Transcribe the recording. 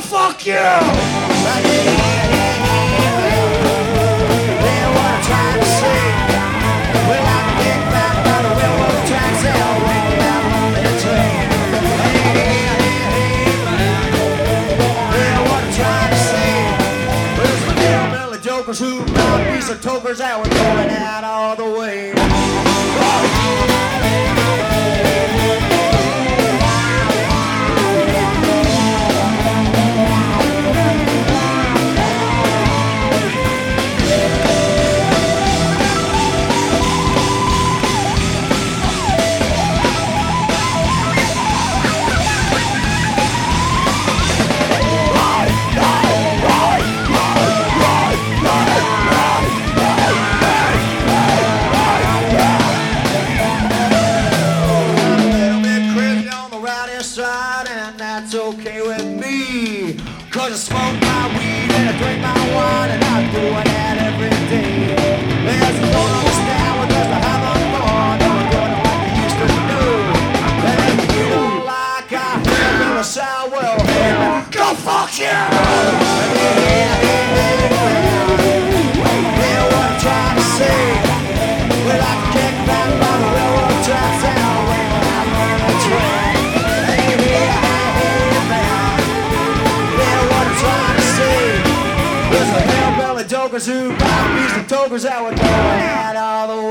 fuck you! Right there, what I'm trying to say. Well, I'm getting back by the railroad tracks. They'll ring down on the train. Jokers who mouthpiece of tokers that were going out all the and that's okay with me. Cause I smoke my weed and I drink my wine, and I'm doing that every day. There's no don't understand what there's to have on fun, and we're doing like we used to do. And if you don't like hair, a sound, well, go fuck you! Jokers who buy beats and tokers that were going out all the.